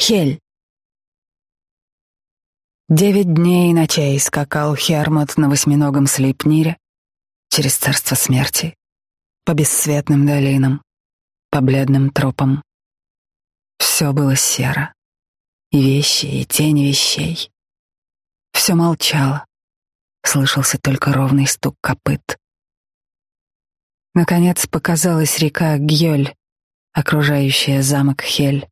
Хель. Девять дней и ночей скакал Хермот на восьминогом слепнире через царство смерти, по бесцветным долинам, по бледным тропам. Все было серо, и вещи, и тени вещей. Все молчало, слышался только ровный стук копыт. Наконец показалась река Гьёль, окружающая замок Хель.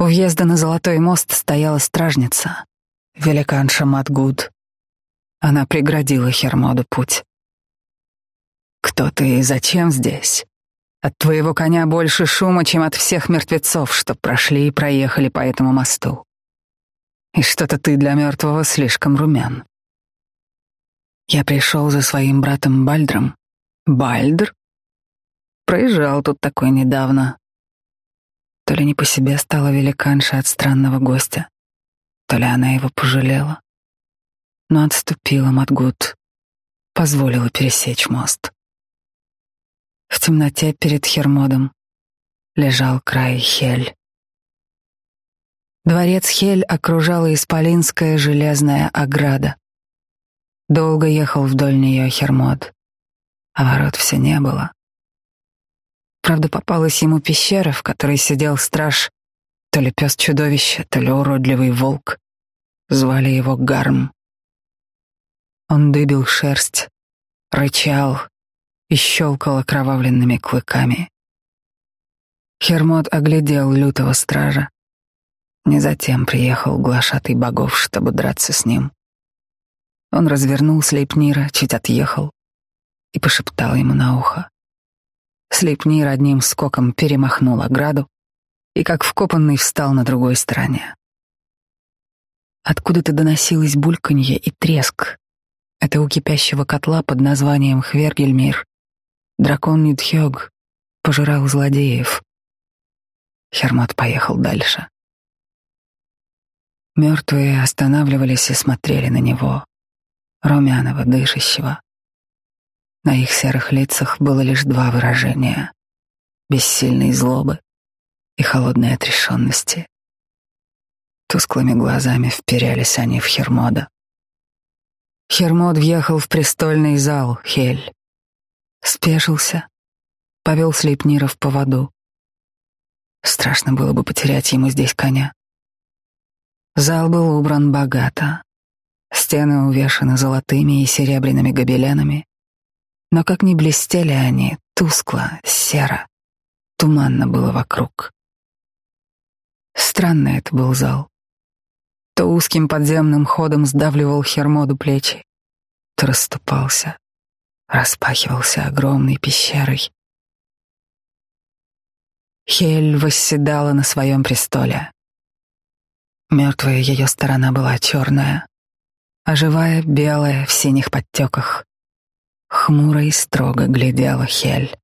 У въезда на Золотой мост стояла стражница, великанша Матгуд. Она преградила Хермоду путь. «Кто ты и зачем здесь? От твоего коня больше шума, чем от всех мертвецов, что прошли и проехали по этому мосту. И что-то ты для мертвого слишком румян. Я пришел за своим братом Бальдром. Бальдр? Проезжал тут такой недавно. То ли не по себе стала великанша от странного гостя, то ли она его пожалела. Но отступила Матгут, позволила пересечь мост. В темноте перед Хермодом лежал край Хель. Дворец Хель окружала исполинская железная ограда. Долго ехал вдоль нее Хермод, а ворот все не было. Правда, попалась ему пещера, в которой сидел страж, то ли пес чудовище, то ли уродливый волк. Звали его Гарм. Он дыбил шерсть, рычал и щелкал окровавленными клыками. Хермот оглядел лютого стража. Не затем приехал глашатый богов, чтобы драться с ним. Он развернул Слейпнира, чуть отъехал и пошептал ему на ухо. Слепнир одним скоком перемахнул ограду и, как вкопанный, встал на другой стороне. Откуда-то доносилось бульканье и треск. Это у кипящего котла под названием Хвергельмир. Дракон Нидхёг пожирал злодеев. Хермот поехал дальше. Мертвые останавливались и смотрели на него, румяного, дышащего. На их серых лицах было лишь два выражения — бессильной злобы и холодной отрешенности. Тусклыми глазами вперялись они в Хермода. Хермод въехал в престольный зал, Хель. Спешился, повел Слейпнира в поводу. Страшно было бы потерять ему здесь коня. Зал был убран богато. Стены увешаны золотыми и серебряными гобеленами. Но как ни блестели они, тускло, серо, туманно было вокруг. Странный это был зал. То узким подземным ходом сдавливал Хермоду плечи, то расступался, распахивался огромной пещерой. Хель восседала на своем престоле. Мертвая ее сторона была черная, а живая — белая в синих подтеках. Хмуро и строго глядела Хель.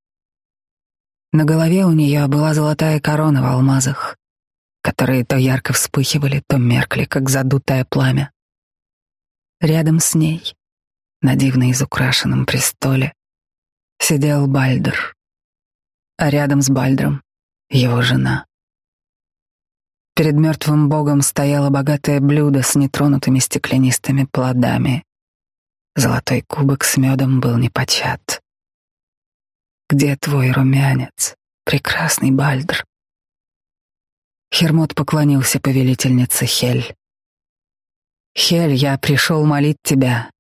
На голове у нее была золотая корона в алмазах, которые то ярко вспыхивали, то меркли, как задутое пламя. Рядом с ней, на дивно изукрашенном престоле, сидел Бальдер, а рядом с Бальдром его жена. Перед мертвым богом стояло богатое блюдо с нетронутыми стеклянистыми плодами. Золотой кубок с медом был непочат. Где твой румянец, прекрасный Бальдр? Хермот поклонился повелительнице Хель. Хель, я пришел молить тебя,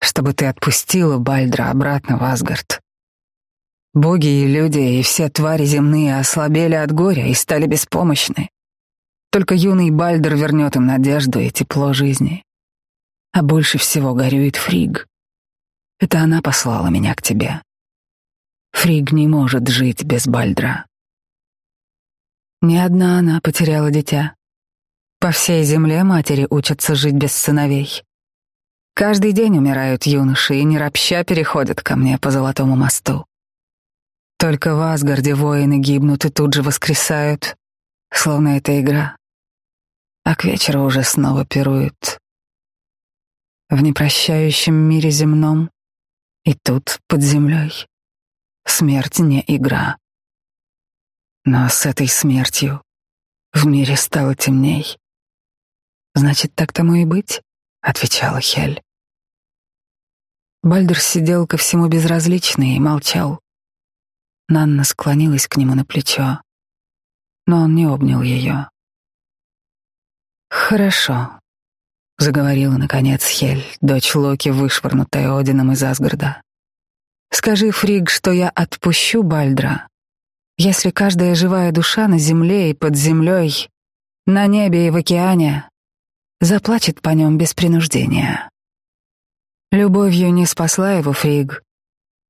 чтобы ты отпустила Бальдра обратно в Асгард. Боги и люди, и все твари земные ослабели от горя и стали беспомощны. Только юный Бальдер вернет им надежду и тепло жизни а больше всего горюет Фриг. Это она послала меня к тебе. Фриг не может жить без Бальдра. Ни одна она потеряла дитя. По всей земле матери учатся жить без сыновей. Каждый день умирают юноши и не ропща переходят ко мне по Золотому мосту. Только в Асгарде воины гибнут и тут же воскресают, словно это игра. А к вечеру уже снова пируют в непрощающем мире земном и тут, под землей. Смерть не игра. Но с этой смертью В мире стало темней. Значит, так тому и быть, отвечала Хель. Бальдер сидел ко всему безразличный и молчал. Нанна склонилась к нему на плечо, но он не обнял ее. «Хорошо», — заговорила, наконец, Хель, дочь Локи, вышвырнутая Одином из Асгарда. «Скажи, Фриг, что я отпущу Бальдра, если каждая живая душа на земле и под землей, на небе и в океане заплачет по нем без принуждения. Любовью не спасла его Фриг.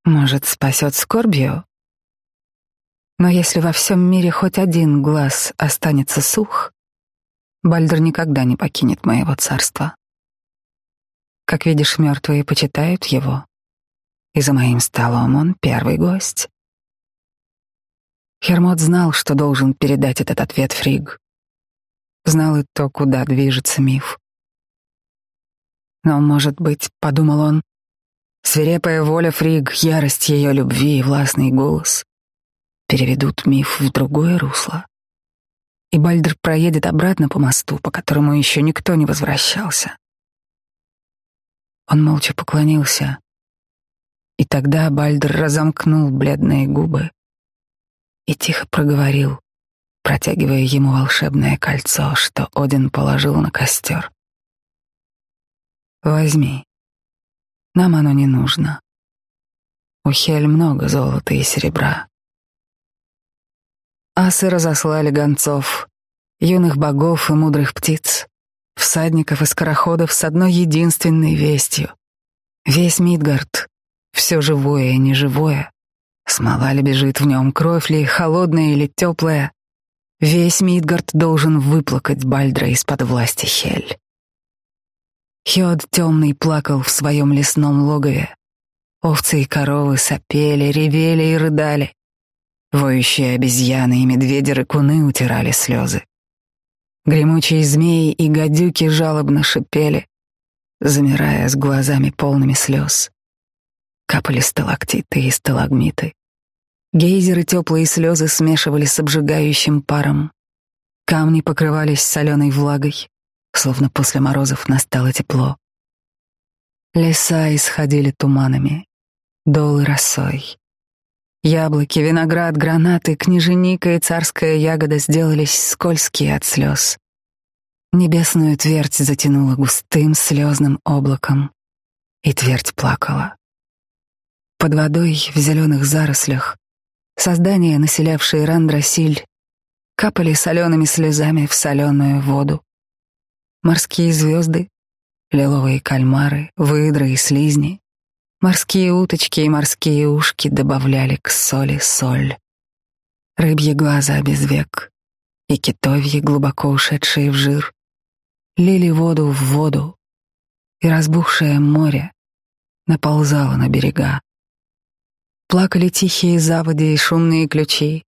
Может, спасет скорбью? Но если во всем мире хоть один глаз останется сух, Бальдер никогда не покинет моего царства. Как видишь, мертвые почитают его, и за моим столом он первый гость. Хермот знал, что должен передать этот ответ Фриг. Знал и то, куда движется миф. Но, может быть, подумал он, свирепая воля Фриг, ярость ее любви и властный голос переведут миф в другое русло. И Бальдер проедет обратно по мосту, по которому еще никто не возвращался. Он молча поклонился, и тогда Бальдер разомкнул бледные губы и тихо проговорил, протягивая ему волшебное кольцо, что Один положил на костер. Возьми. Нам оно не нужно. У Хель много золота и серебра. Асы разослали гонцов, юных богов и мудрых птиц, всадников и скороходов с одной единственной вестью. Весь Мидгард, все живое и неживое, смола ли бежит в нем, кровь ли, холодная или теплая, весь Мидгард должен выплакать Бальдра из-под власти Хель. Хёд темный плакал в своем лесном логове. Овцы и коровы сопели, ревели и рыдали. Воющие обезьяны и медведи-рыкуны утирали слезы. Гремучие змеи и гадюки жалобно шипели, замирая с глазами полными слез. Капали сталактиты и сталагмиты. Гейзеры теплые слезы смешивали с обжигающим паром. Камни покрывались соленой влагой словно после морозов настало тепло. Леса исходили туманами, долы росой. Яблоки, виноград, гранаты, княженика и царская ягода сделались скользкие от слез. Небесную твердь затянула густым слезным облаком, и твердь плакала. Под водой в зеленых зарослях создания, населявшие Рандрасиль, капали солеными слезами в соленую воду. Морские звезды, лиловые кальмары, выдры и слизни, морские уточки и морские ушки добавляли к соли соль. Рыбьи глаза без век и китовьи, глубоко ушедшие в жир, лили воду в воду, и разбухшее море наползало на берега. Плакали тихие заводи и шумные ключи,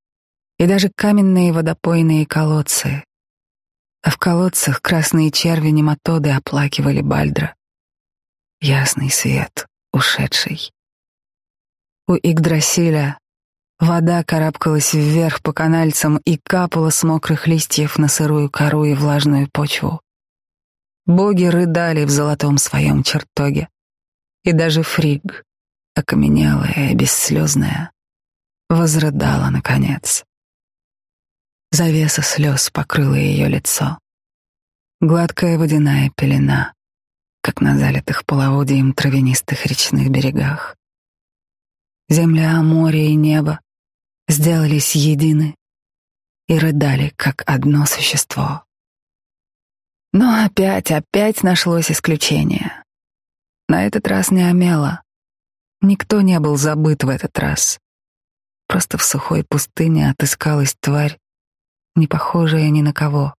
и даже каменные водопойные колодцы, а в колодцах красные черви нематоды оплакивали Бальдра. Ясный свет, ушедший. У Игдрасиля вода карабкалась вверх по канальцам и капала с мокрых листьев на сырую кору и влажную почву. Боги рыдали в золотом своем чертоге, и даже Фриг, окаменелая и бесслезная, возрыдала наконец. Завеса слез покрыла ее лицо. Гладкая водяная пелена, как на залитых половодьем травянистых речных берегах. Земля, море и небо сделались едины и рыдали, как одно существо. Но опять, опять нашлось исключение. На этот раз не омело. Никто не был забыт в этот раз. Просто в сухой пустыне отыскалась тварь, не похожая ни на кого.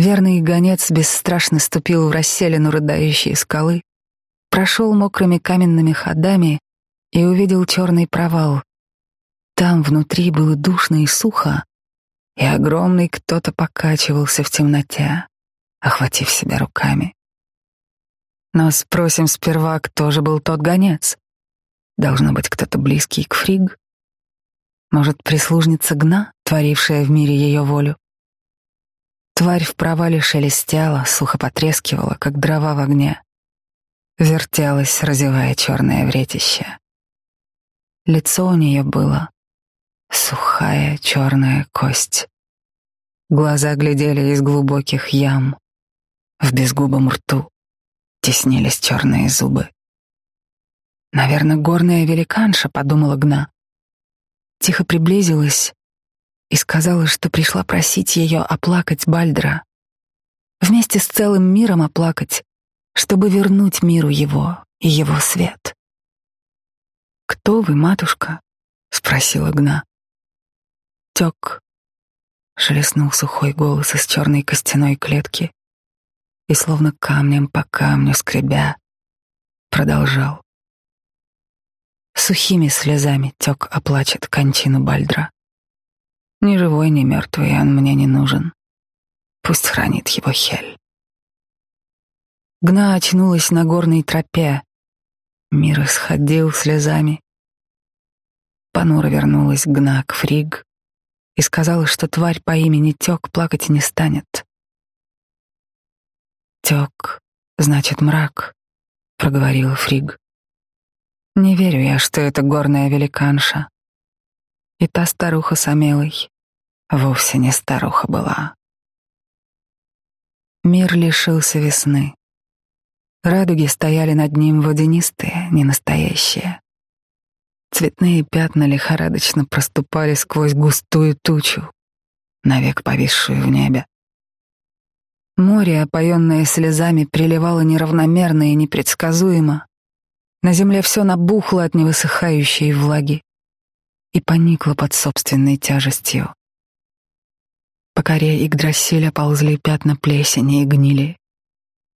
Верный гонец бесстрашно ступил в расселину рыдающей скалы, прошел мокрыми каменными ходами и увидел черный провал. Там внутри было душно и сухо, и огромный кто-то покачивался в темноте, охватив себя руками. Но спросим сперва, кто же был тот гонец. Должно быть кто-то близкий к Фриг. Может, прислужница Гна, творившая в мире ее волю? Тварь в провале шелестела, сухо потрескивала, как дрова в огне. Вертелась, разевая черное вретище. Лицо у нее было сухая черная кость. Глаза глядели из глубоких ям. В безгубом рту теснились черные зубы. Наверное, горная великанша, подумала Гна. Тихо приблизилась и сказала, что пришла просить ее оплакать Бальдра. Вместе с целым миром оплакать, чтобы вернуть миру его и его свет. «Кто вы, матушка?» — спросила Гна. «Тек», — шелестнул сухой голос из черной костяной клетки и, словно камнем по камню скребя, продолжал. Сухими слезами тек оплачет кончину Бальдра. Ни живой, ни мертвый он мне не нужен. Пусть хранит его Хель. Гна очнулась на горной тропе. Мир исходил слезами. Понуро вернулась Гна к Фриг и сказала, что тварь по имени Тёк плакать не станет. «Тёк, значит, мрак», — проговорила Фриг. «Не верю я, что это горная великанша. И та старуха с Амелой вовсе не старуха была. Мир лишился весны. Радуги стояли над ним водянистые, ненастоящие. Цветные пятна лихорадочно проступали сквозь густую тучу, навек повисшую в небе. Море, опоенное слезами, приливало неравномерно и непредсказуемо. На земле все набухло от невысыхающей влаги и поникло под собственной тяжестью. По коре Игдрасиля ползли пятна плесени и гнили.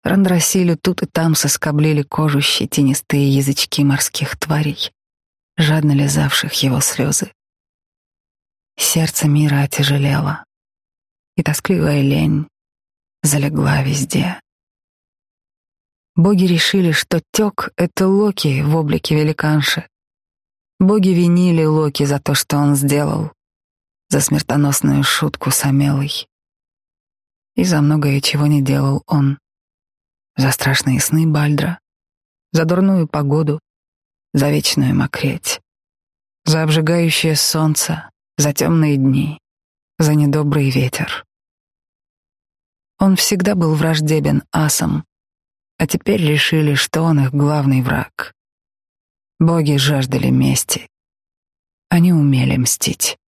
Рандрасилю тут и там соскоблили кожу щетинистые язычки морских тварей, жадно лизавших его слезы. Сердце мира отяжелело, и тоскливая лень залегла везде. Боги решили, что Тёк — это Локи в облике великанши. Боги винили Локи за то, что он сделал, за смертоносную шутку с Амелой. И за многое, чего не делал он. За страшные сны Бальдра, за дурную погоду, за вечную мокреть, за обжигающее солнце, за темные дни, за недобрый ветер. Он всегда был враждебен асам, а теперь решили, что он их главный враг. Боги жаждали мести. Они умели мстить.